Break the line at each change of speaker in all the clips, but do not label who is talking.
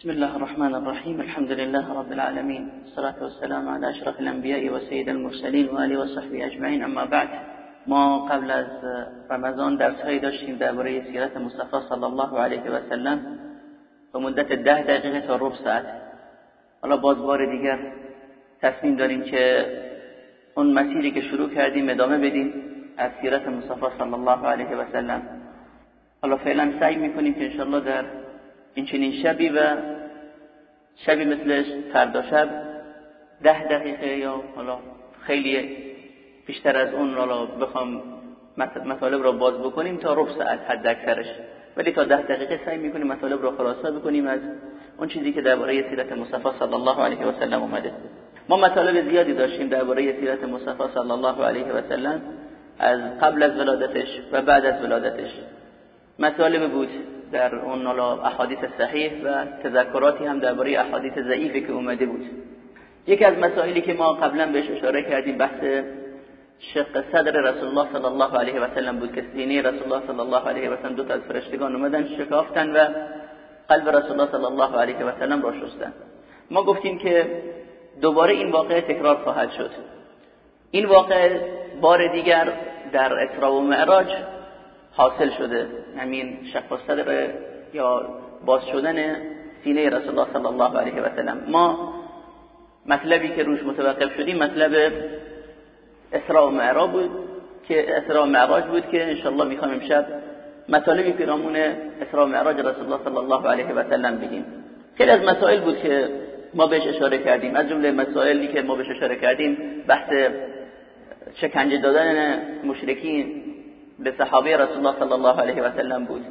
بسم الله الرحمن الرحيم الحمد لله رب العالمين والصلاة والسلام على أشرف الأنبياء وسيد المرسلين وآله وصحبه أجمعين أما بعد ما قبل از رمضان درس هایی داشتیم درباره سیرت مصطفی صلی الله علیه و سلم به مدت ده دقیقه تا ربع ساعت حالا باز بار دیگر تصمیم داریم که اون مسیری که شروع کردیم ادامه بدیم از سیرت مصطفی صلی الله علیه و سلم حالا فعلا سعی می‌کنیم که انشالله در این چنین شبی و شبی مثلش فردا شب ده دقیقه یا حالا خیلی بیشتر از اون حالا بخوام مطالب را باز بکنیم تا ربع ساعت حد اکثرش. ولی تا ده دقیقه سعی می‌کنیم مطالب را خلاصه بکنیم از اون چیزی که درباره سیرت مصطفی صلی الله علیه و سلم اومده. ما مطالب زیادی داشتیم درباره سیرت مصطفی صلی الله علیه و سلم از قبل از ولادتش و بعد از ولادتش. مطالب بود در اون احادیث صحیح و تذکراتی هم درباره احادیث ضعیفی که اومده بود. یکی از مسائلی که ما قبلا بهش اشاره کردیم بحث شق صدر رسول الله صلی الله علیه و سلم بود که سینه رسول الله صلی الله علیه و سلم دو تا از فرشتگان اومدن شکافتن و قلب رسول الله صلی الله علیه و سلم را شستن. ما گفتیم که دوباره این واقعه تکرار خواهد شد. این واقعه بار دیگر در اسراء و معراج حاصل شده. همین شق صدر یا باز شدن سینه رسول الله صلی الله علیه و سلم. ما مطلبی که روش متوقف شدیم مطلب اسراء و معراج بود که اسراء و معراج بود که انشالله می‌خوام امشب مطالبی پیرامون اسراء و معراج رسول الله صلی الله علیه و سلم بگیم. خیلی از مسائل بود که ما بهش اشاره کردیم. از جمله مسائلی که ما بهش اشاره کردیم بحث شکنجه دادن مشرکین به صحابه رسول الله صلی الله علیه و سلم بود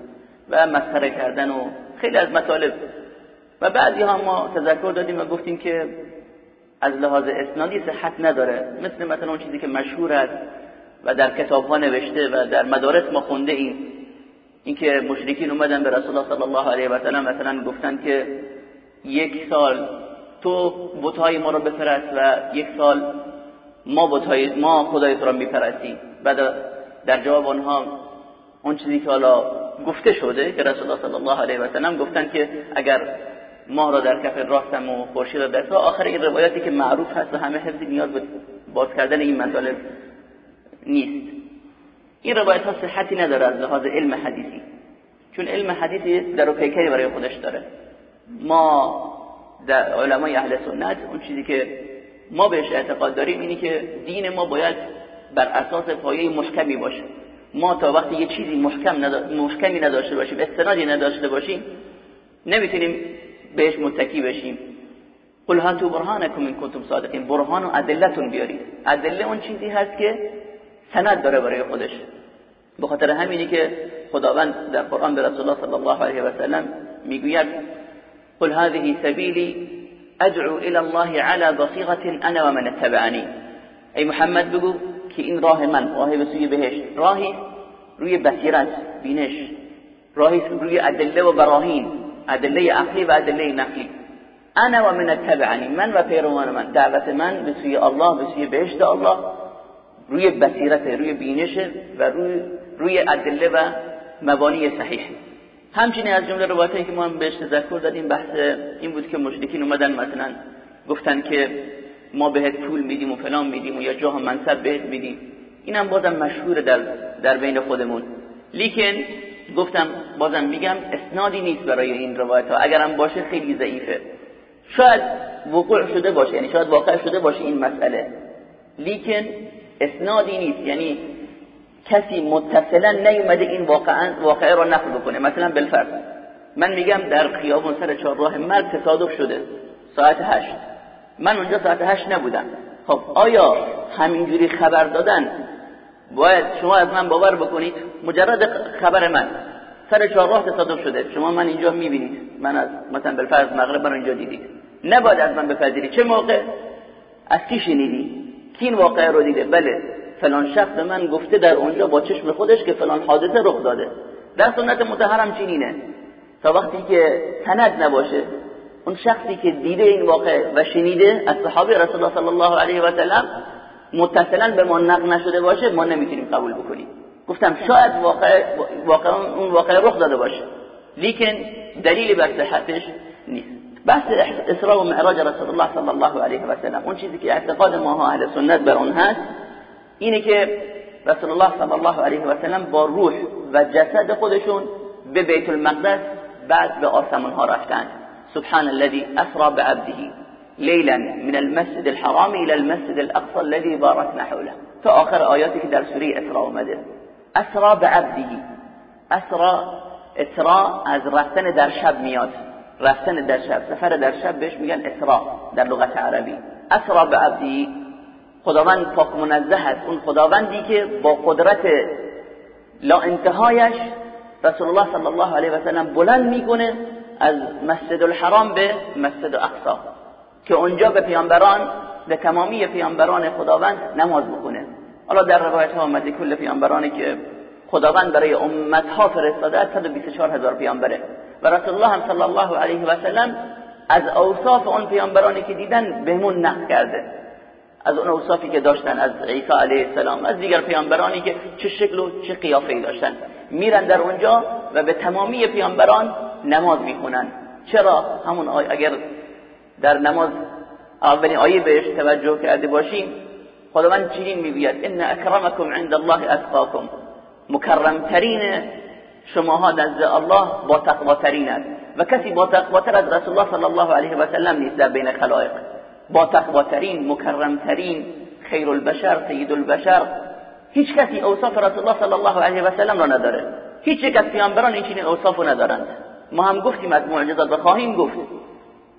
و مسخره کردن و خیلی از مطالب. و بعضی ها ما تذکر دادیم و گفتیم که از لحاظ اسنادی صحت نداره. مثل مثلا اون چیزی که مشهور است و در کتاب ها نوشته و در مدارس ما خونده این اینکه مشرکین اومدن به رسول الله صلی الله علیه و سلم مثلا گفتن که یک سال تو بتهای ما رو بپرست و یک سال ما بتهای ما خدای تو رو میپرستیم. بعد در جواب آنها اون چیزی که حالا گفته شده که رسول الله صلی الله علیه و سلم گفتن که اگر ما را در کف راستم و خورشید در آخر این روایاتی که معروف هست و همه حفظی نیاز به باز کردن این مطالب نیست. این روایت ها صحتی نداره از لحاظ علم حدیثی چون علم حدیثی در پیکری برای خودش داره. ما در علمای اهل سنت اون چیزی که ما بهش اعتقاد داریم اینی که دین ما باید بر اساس پایه محکمی باشه. ما تا وقتی یه چیزی محکم محکمی نداشته باشیم استنادی نداشته باشیم نمی‌تونیم بهش متکی بشیم. قل هاتو برهانکم ان کنتم صادقین. برهان و ادلتون بیارید. ادله اون چیزی هست که سند داره برای خودش. به خاطر همینی که خداوند در قرآن به رسول الله صلی الله علیه و سلم می‌گوید قل هذه سبیلی ادعو الى الله على بصیغه انا ومن اتبعنی. ای محمد بگو که این راه من راه به سوی بهشت راهی روی بصیرت بینش. راهی روی ادله و براهین ادله عقلی و ادله نقلی. انا و من تبعنی من و پیروان من دعوت من به سوی الله به سوی بهشت الله روی بصیرت روی بینش و روی روی ادله و مبانی صحیح. همچنین از جمله روایتی که ما هم بهش تذکر دادیم بحث این بود که مشرکین اومدن مثلا گفتن که ما بهت پول میدیم و فلان میدیم و یا جاه منصب بهت میدیم. اینم بازم مشهور در, در بین خودمون. لیکن گفتم بازم میگم اسنادی نیست برای این روایت ها اگرم باشه خیلی ضعیفه. شاید وقوع شده باشه یعنی شاید واقع شده باشه این مسئله. لیکن اسنادی نیست. یعنی کسی متصلا نیومده این واقعا واقعه رو نقل بکنه. مثلا بالفرض. من میگم در خیابون سر چهارراه مرگ تصادف شده. ساعت هشت. من اونجا ساعت هشت نبودم. خب آیا همینجوری خبر دادن باید شما از من باور بکنید؟ مجرد خبر من. سر چهارراه تصادف شده. شما من اینجا می‌بینید. من از مثلا بالفرض مغرب من اینجا دیدید. نباید از من بپذیرید. چه موقع؟ از کی شنیدی؟ کی این واقعه رو دیده. بله فلان شخص به من گفته در اونجا با چشم خودش که فلان حادثه رخ داده. در سنت متحرم چینینه تا وقتی که سند نباشه اون شخصی که دیده این واقع و شنیده از صحابه رسول الله صلی الله علیه و سلم متصلا به ما نقل نشده باشه ما نمی‌تونیم قبول بکنیم. گفتم شاید واقع, واقع اون واقع رخ داده باشه. لیکن دلیلی بر صحتش نیست. بحث اسراء و معراج رسول الله صلی الله علیه و سلم اون چیزی که اعتقاد ما اهل سنت بر اون هست اینه که رسول الله صلی الله علیه و سلم با روح و جسد خودشون به بیت المقدس بعد به آسمان ها رفتن. سبحان الذي اسرا بعبده ليلا من المسجد الحرام الى المسجد الاقصى الذي باركنا حوله. تا آخر آیاتی که در سوره اسراء اومده. اسرا بعبده. اسرا اسرا از رفتن در شب میاد. رفتن در شب سفر در شب بهش میگن اسرا در لغت عربی. اسرا بعبده. خداوند پاک منزه است. اون خداوندی که با قدرت لا انتهایش رسول الله صلی الله علیه و سلم بلند می‌کنه. از مسجد الحرام به مسجد اقصا که اونجا به پیامبران به تمامی پیامبران خداوند نماز بکنه حالا در روایت ها آمده کل پیامبرانی که خداوند برای امت ها فرستاده 124 هزار پیامبره. و رسول الله هم صلی الله علیه و سلم از اوصاف اون پیامبرانی که دیدن بهمون نقل کرده. از اون اوصافی که داشتن از عیسی علیه السلام از دیگر پیامبرانی که چه شکل و چه قیافه‌ای داشتن. میرن در اونجا و به تمامی پیامبران نماز می‌خونن. چرا؟ همون اگر در نماز اولین آیه بهش توجه کرده باشیم خداوند چنین می‌گوید ان اکرمکم عند الله اتقاکم. مکرمترین شماها نزد الله با تقواترین است. و کسی با تقواتر از رسول الله صلی الله علیه و سلم نیست در بین خلایق. با تقواترین مکرمترین خیر البشر سید البشر هیچ کسی اوصاف رسول الله صلی الله علیه و سلم را نداره. هیچ یک از پیامبران این چنین اوصاف ندارند. ما هم گفتیم از معجزات و خواهیم گفت.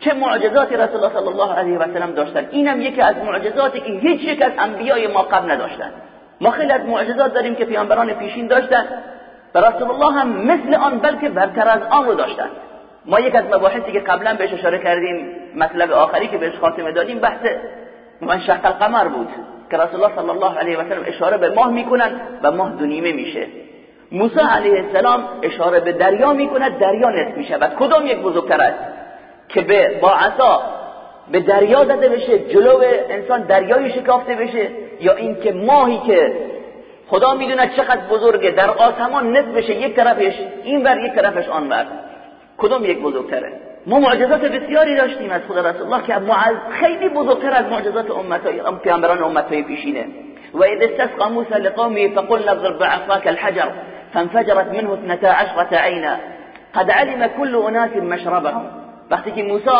چه معجزاتی رسول الله صلی الله علیه و سلم داشتن؟ اینم یکی از معجزاتی که هیچ یک از انبیای ما قبل نداشتن. ما خیلی از معجزات داریم که پیامبران پیشین داشتن. و رسول الله هم مثل آن بلکه برتر از آن رو داشتن. ما یک از مباحثی که قبلا بهش اشاره کردیم مطلب آخری که بهش خاتمه دادیم بحث من شق القمر بود. که رسول الله صلی الله علیه و سلم اشاره به ماه می‌کنن و ماه دو نیمه میشه. موسی علیه السلام اشاره به دریا می‌کند دریا نصف می‌شود. کدام یک بزرگتر است؟ که به با عصا به دریا زده بشه جلو انسان دریای شکافته بشه یا اینکه ماهی که خدا می‌دونه چقدر بزرگه در آسمان نصف بشه یک طرفش این ور یک طرفش آن ور. کدام یک بزرگتره؟ ما معجزات بسیاری داشتیم از خدا رسول الله که خیلی بزرگتر از معجزات امتای پیامبران امتای پیشینه. و اذا استسقى موسى لقومه فقل نضرب بعصاك الحجر. فانفجرت منه اثنتا عشرة عینا قد علم كل اناس مشربهم. وقتی که موسی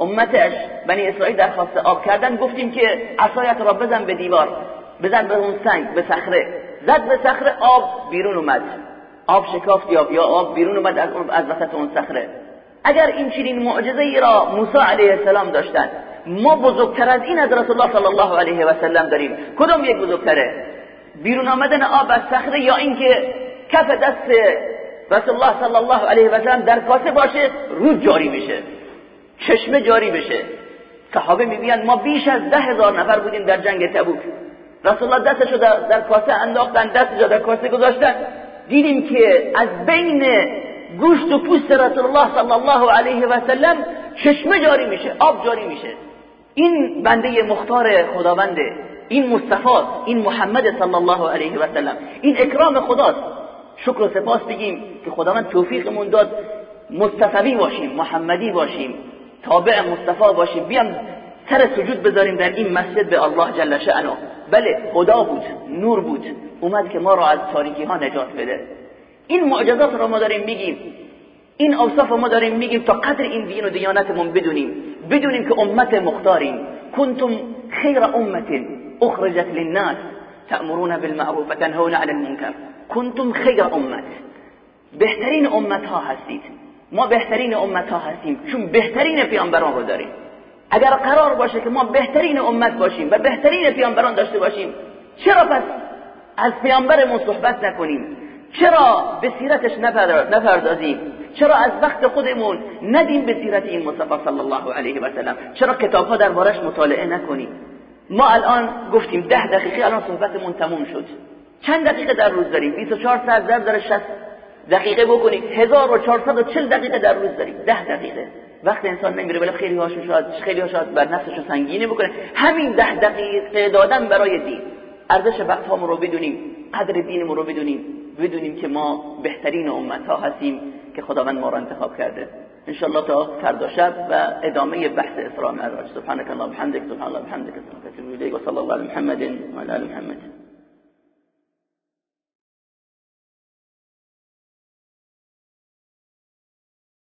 امتش بنی اسرائیل درخواست آب کردن گفتیم که عصایت را بزن به دیوار بزن به اون سنگ به صخره. زد به صخره آب بیرون اومد. آب شکافت یا آب بیرون اومد از از وسط اون صخره. اگر این چنین معجزه ای را موسی علیه السلام داشتن ما بزرگتر از این از رسول الله صلی الله علیه و سلم داریم. کدوم یک بزرگتره؟ بیرون آمدن آب از صخره یا اینکه کف دست رسول الله صلی الله علیه و سلم در کاسه باشه رود جاری بشه چشمه جاری بشه. صحابه می‌گویند ما بیش از ده هزار نفر بودیم در جنگ تبوک. رسول الله دستشو در, در کاسه انداختن دستشو در کاسه گذاشتن. دیدیم که از بین گوشت و پوست رسول الله صلی الله علیه و سلم چشمه جاری میشه آب جاری میشه. این بنده مختار خداونده. این مصطفی این محمد صلی الله علیه و سلم. این اکرام خداست. شکر و سپاس بگیم که خداوند توفیقمون داد. مصطفی باشیم محمدی باشیم تابع مصطفی باشیم. بیام سر سجود بذاریم در این مسجد به الله جل شأنه. بله خدا بود نور بود. اومد که ما را از تاریکی ها نجات بده. این معجزات را ما داریم میگیم. این اوصاف ما داریم میگیم تا قدر این دین و دیانتمون بدونیم. بدونیم که امت مختاریم. کنتم خیر امت اخرجت للناس تأمرون بالمعروف و تنهون عن المنکر کنتم خیر امت بهترین امت ها هستید. ما بهترین امت ها هستیم. چون بهترین پیامبران رو داریم. اگر قرار باشه که ما بهترین امت باشیم و بهترین پیامبران داشته باشیم چرا پس از پیامبرمون صحبت نکنیم؟ چرا به سیرتش نپردازیم؟ چرا از وقت خودمون ندیم به سیرت این مصطفی صلی الله علیه و سلم؟ چرا کتاب ها دربارش مطالعه نکنیم؟ ما الان گفتیم ده دقیقه الان صحبتمون تموم شد. چند دقیقه در روز داریم؟ 24 ساعت ضرب در 60 دقیقه بکنید 1440 دقیقه در روز داریم. ده دقیقه. وقت انسان نمیره ولی خیلی هاشون شاید خیلی ها شاید بر نفسشون سنگینی بکنه. همین ده دقیقه دادن برای دین. ارزش وقت رو بدونیم قدر دینمون رو بدونیم. بدونیم که ما بهترین امت ها هستیم که خداوند ما را انتخاب کرده. انشالله تا فردا شب و ادامه بحث اسراء معراج. سبحانك اللهم وبحمدك سبحان الله وبحمدك و صلی الله علی محمد و علی محمد